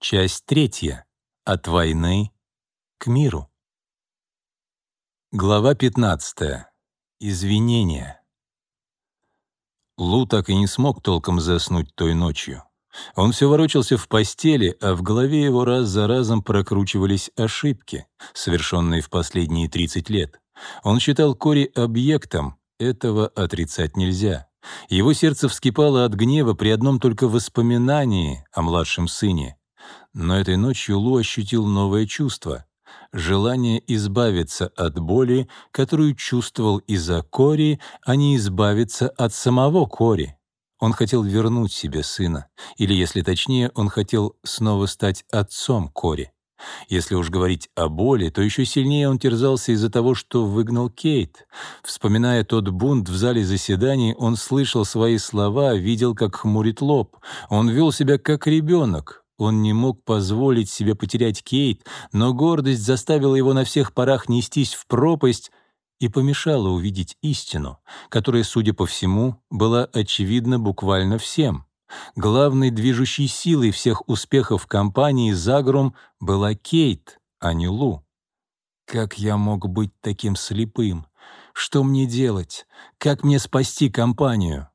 Часть третья. От войны к миру. Глава 15. Извинения. Лу так и не смог толком заснуть той ночью. Он все ворочался в постели, а в голове его раз за разом прокручивались ошибки, совершенные в последние 30 лет. Он считал Кори объектом, этого отрицать нельзя. Его сердце вскипало от гнева при одном только воспоминании о младшем сыне. Но этой ночью Лу ощутил новое чувство — желание избавиться от боли, которую чувствовал из-за Кори, а не избавиться от самого Кори. Он хотел вернуть себе сына, или, если точнее, он хотел снова стать отцом Кори. Если уж говорить о боли, то еще сильнее он терзался из-за того, что выгнал Кейт. Вспоминая тот бунт в зале заседаний, он слышал свои слова, видел, как хмурит лоб. Он вел себя как ребенок. Он не мог позволить себе потерять Кейт, но гордость заставила его на всех парах нестись в пропасть и помешала увидеть истину, которая, судя по всему, была очевидна буквально всем. Главной движущей силой всех успехов компании «Загрум» была Кейт, а не Лу. Как я мог быть таким слепым? Что мне делать? Как мне спасти компанию?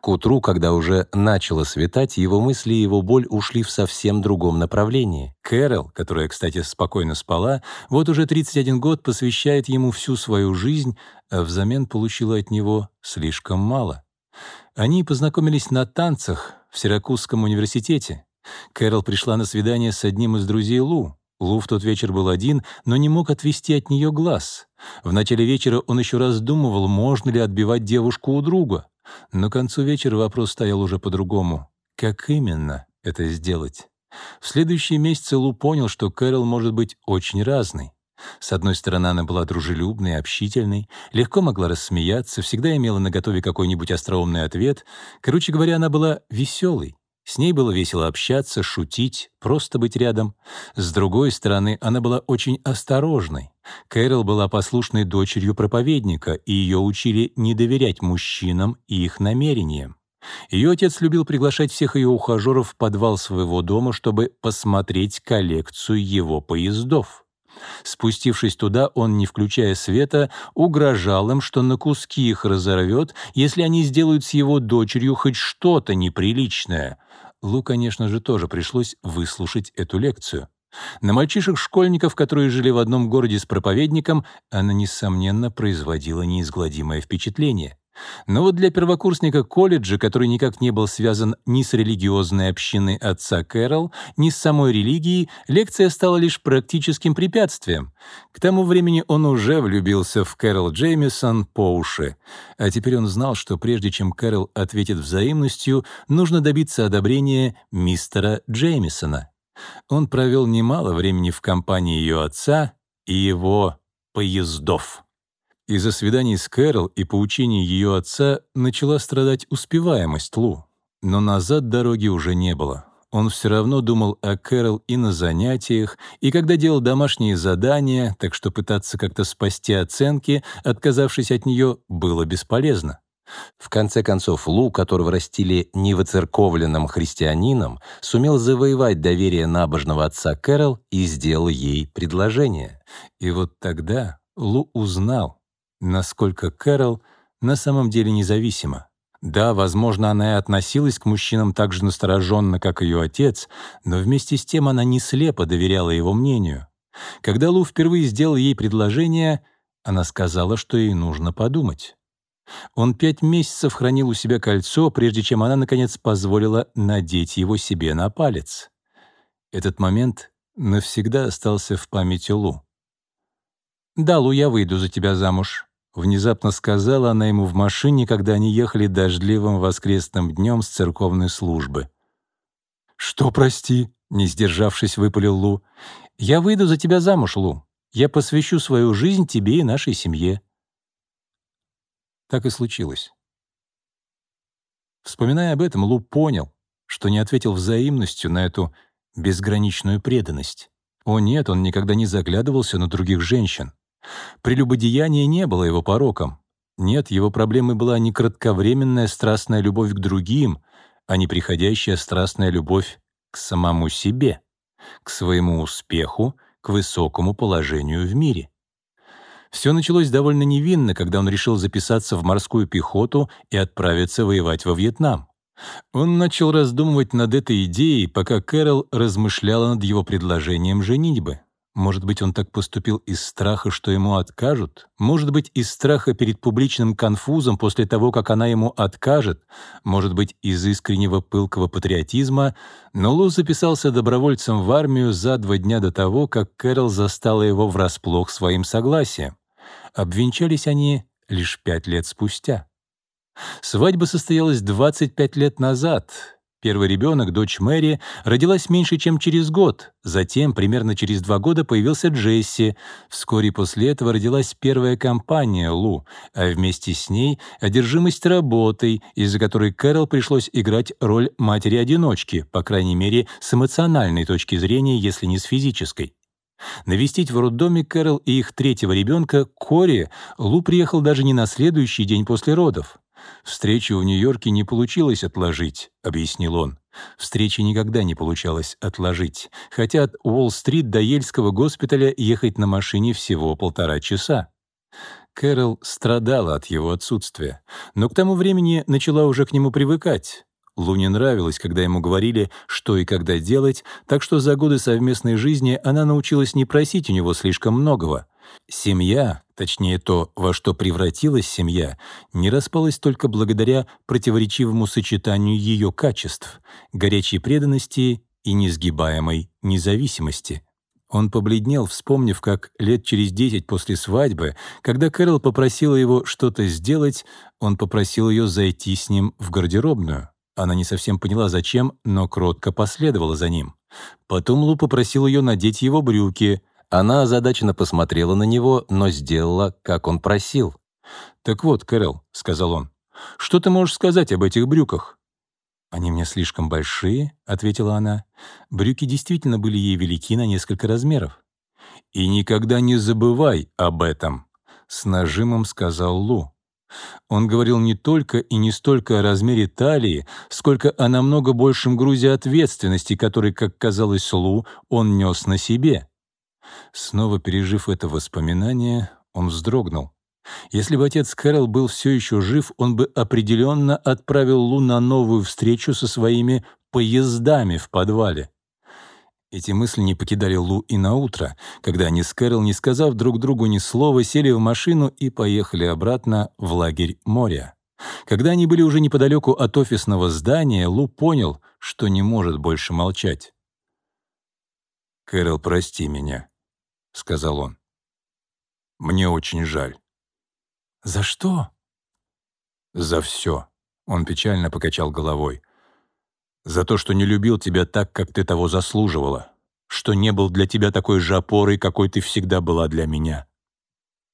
К утру, когда уже начало светать, его мысли и его боль ушли в совсем другом направлении. Кэрол, которая, кстати, спокойно спала, вот уже 31 год посвящает ему всю свою жизнь, а взамен получила от него слишком мало. Они познакомились на танцах в Сиракузском университете. Кэрол пришла на свидание с одним из друзей Лу. Лу в тот вечер был один, но не мог отвести от нее глаз. В начале вечера он еще раздумывал, можно ли отбивать девушку у друга. Но к концу вечера вопрос стоял уже по-другому. Как именно это сделать? В следующие месяцы Лу понял, что Кэрол может быть очень разной. С одной стороны, она была дружелюбной, общительной, легко могла рассмеяться, всегда имела наготове какой-нибудь остроумный ответ. Короче говоря, она была веселой. С ней было весело общаться, шутить, просто быть рядом. С другой стороны, она была очень осторожной. Кэрол была послушной дочерью проповедника, и ее учили не доверять мужчинам и их намерениям. Ее отец любил приглашать всех ее ухажеров в подвал своего дома, чтобы посмотреть коллекцию его поездов. Спустившись туда, он, не включая света, угрожал им, что на куски их разорвет, если они сделают с его дочерью хоть что-то неприличное. Лу, конечно же, тоже пришлось выслушать эту лекцию. На мальчишек-школьников, которые жили в одном городе с проповедником, она, несомненно, производила неизгладимое впечатление. Но вот для первокурсника колледжа, который никак не был связан ни с религиозной общиной отца Кэрол, ни с самой религией, лекция стала лишь практическим препятствием. К тому времени он уже влюбился в Кэрол Джеймисон по уши. А теперь он знал, что прежде чем Кэрол ответит взаимностью, нужно добиться одобрения мистера Джеймисона. Он провел немало времени в компании ее отца и его поездов. Из-за свиданий с Кэрол и поучений ее отца начала страдать успеваемость Лу. Но назад дороги уже не было. Он все равно думал о Кэрол и на занятиях, и когда делал домашние задания, так что пытаться как-то спасти оценки, отказавшись от нее, было бесполезно. В конце концов, Лу, которого растили невоцерковленным христианином, сумел завоевать доверие набожного отца Кэрол и сделал ей предложение. И вот тогда Лу узнал, насколько Кэрол на самом деле независима. Да, возможно, она и относилась к мужчинам так же настороженно, как ее отец, но вместе с тем она не слепо доверяла его мнению. Когда Лу впервые сделал ей предложение, она сказала, что ей нужно подумать. Он пять месяцев хранил у себя кольцо, прежде чем она, наконец, позволила надеть его себе на палец. Этот момент навсегда остался в памяти Лу. «Да, Лу, я выйду за тебя замуж», Внезапно сказала она ему в машине, когда они ехали дождливым воскресным днем с церковной службы. «Что, прости?» — не сдержавшись, выпалил Лу. «Я выйду за тебя замуж, Лу. Я посвящу свою жизнь тебе и нашей семье». Так и случилось. Вспоминая об этом, Лу понял, что не ответил взаимностью на эту безграничную преданность. О нет, он никогда не заглядывался на других женщин. Прелюбодеяние не было его пороком. Нет, его проблемой была не кратковременная страстная любовь к другим, а неприходящая страстная любовь к самому себе. к своему успеху, к высокому положению в мире. Все началось довольно невинно, когда он решил записаться в морскую пехоту и отправиться воевать во Вьетнам. Он начал раздумывать над этой идеей, пока Кэрол размышляла над его предложением женитьбы. Может быть, он так поступил из страха, что ему откажут? Может быть, из страха перед публичным конфузом после того, как она ему откажет? Может быть, из искреннего пылкого патриотизма? Но Лу записался добровольцем в армию за два дня до того, как Кэрол застала его врасплох своим согласием. Обвенчались они лишь пять лет спустя. Свадьба состоялась 25 лет назад. Первый ребенок, дочь Мэри, родилась меньше, чем через год. Затем, примерно через два года, появился Джесси. Вскоре после этого родилась первая компания Лу, а вместе с ней — одержимость работой, из-за которой Кэрол пришлось играть роль матери-одиночки, по крайней мере, с эмоциональной точки зрения, если не с физической. Навестить в роддоме Кэрол и их третьего ребенка, Кори, Лу приехал даже не на следующий день после родов. «Встречу в Нью-Йорке не получилось отложить», — объяснил он. Встречи никогда не получалось отложить, хотя от Уолл-стрит до Ельского госпиталя ехать на машине всего полтора часа. Кэрол страдала от его отсутствия, но к тому времени начала уже к нему привыкать. Луне нравилось, когда ему говорили, что и когда делать, так что за годы совместной жизни она научилась не просить у него слишком многого. Семья, точнее то, во что превратилась семья, не распалась только благодаря противоречивому сочетанию ее качеств — горячей преданности и несгибаемой независимости. Он побледнел, вспомнив, как лет через десять после свадьбы, когда Кэрол попросила его что-то сделать, он попросил ее зайти с ним в гардеробную. Она не совсем поняла, зачем, но кротко последовала за ним. Потом Лу попросил ее надеть его брюки. Она озадаченно посмотрела на него, но сделала, как он просил. «Так вот, Кэрол», — сказал он, — «что ты можешь сказать об этих брюках?» «Они мне слишком большие», — ответила она. Брюки действительно были ей велики на несколько размеров. «И никогда не забывай об этом», — с нажимом сказал Лу. Он говорил не только и не столько о размере талии, сколько о намного большем грузе ответственности, который, как казалось Лу, он нес на себе. Снова пережив это воспоминание, он вздрогнул. Если бы отец Кэрол был все еще жив, он бы определенно отправил Лу на новую встречу со своими поездами в подвале. Эти мысли не покидали Лу и на утро, когда они с Кэрол, не сказав друг другу ни слова, сели в машину и поехали обратно в лагерь моря. Когда они были уже неподалеку от офисного здания, Лу понял, что не может больше молчать. «Кэрол, прости меня», — сказал он. «Мне очень жаль». «За что?» «За все», — он печально покачал головой за то, что не любил тебя так, как ты того заслуживала, что не был для тебя такой же опорой, какой ты всегда была для меня».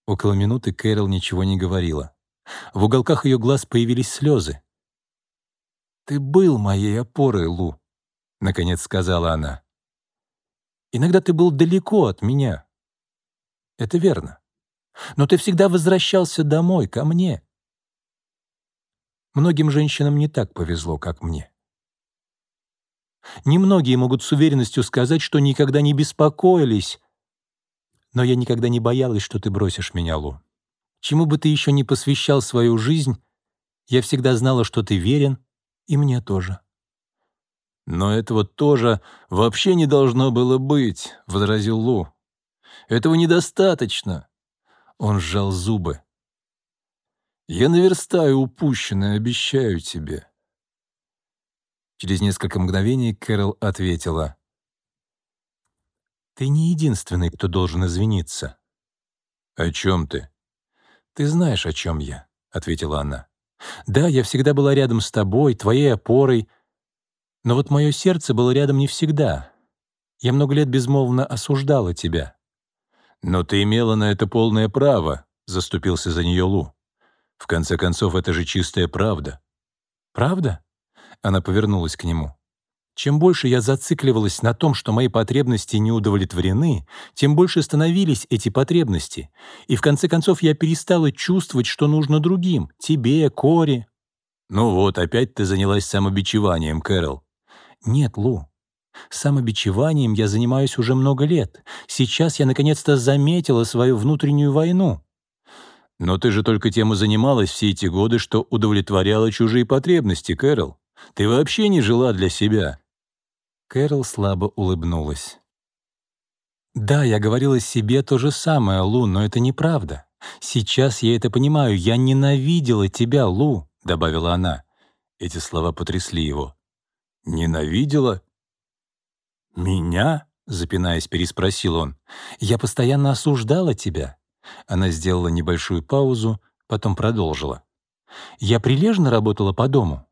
Около минуты Кэрол ничего не говорила. В уголках ее глаз появились слезы. «Ты был моей опорой, Лу», — наконец сказала она. «Иногда ты был далеко от меня. Это верно. Но ты всегда возвращался домой, ко мне. Многим женщинам не так повезло, как мне. Немногие могут с уверенностью сказать, что никогда не беспокоились. Но я никогда не боялась, что ты бросишь меня, Лу. Чему бы ты еще не посвящал свою жизнь, я всегда знала, что ты верен, и мне тоже. «Но этого тоже вообще не должно было быть», — возразил Лу. «Этого недостаточно». Он сжал зубы. «Я наверстаю упущенное, обещаю тебе. Через несколько мгновений Кэрол ответила. «Ты не единственный, кто должен извиниться». «О чем ты?» «Ты знаешь, о чем я», — ответила она. «Да, я всегда была рядом с тобой, твоей опорой, но вот мое сердце было рядом не всегда. Я много лет безмолвно осуждала тебя». «Но ты имела на это полное право», — заступился за нее Лу. «В конце концов, это же чистая правда». «Правда?» Она повернулась к нему. Чем больше я зацикливалась на том, что мои потребности не удовлетворены, тем больше становились эти потребности. И в конце концов я перестала чувствовать, что нужно другим — тебе, Кори. «Ну вот, опять ты занялась самобичеванием, Кэрол». «Нет, Лу, Самобичеванием я занимаюсь уже много лет. Сейчас я наконец-то заметила свою внутреннюю войну. Но ты же только тем и занималась все эти годы, что удовлетворяла чужие потребности, Кэрол. Ты вообще не жила для себя. Кэрол слабо улыбнулась. «Да, я говорила себе то же самое, Лу, но это неправда. Сейчас я это понимаю. Я ненавидела тебя, Лу», — добавила она. Эти слова потрясли его. «Ненавидела? Меня?» — запинаясь, переспросил он. «Я постоянно осуждала тебя». Она сделала небольшую паузу, потом продолжила. «Я прилежно работала по дому.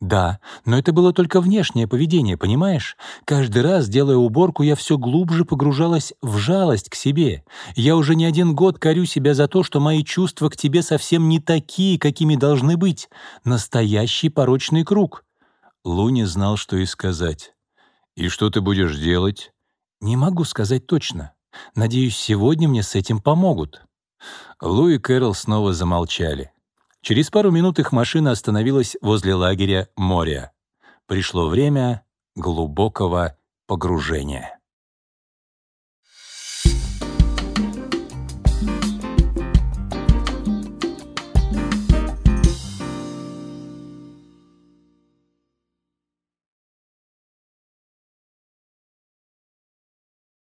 Да, но это было только внешнее поведение, понимаешь? Каждый раз, делая уборку, я все глубже погружалась в жалость к себе. Я уже не один год корю себя за то, что мои чувства к тебе совсем не такие, какими должны быть. Настоящий порочный круг. Луни знал, что и сказать. «И что ты будешь делать?» «Не могу сказать точно. Надеюсь, сегодня мне с этим помогут». Лу и Кэрол снова замолчали. Через пару минут их машина остановилась возле лагеря Моря. Пришло время глубокого погружения.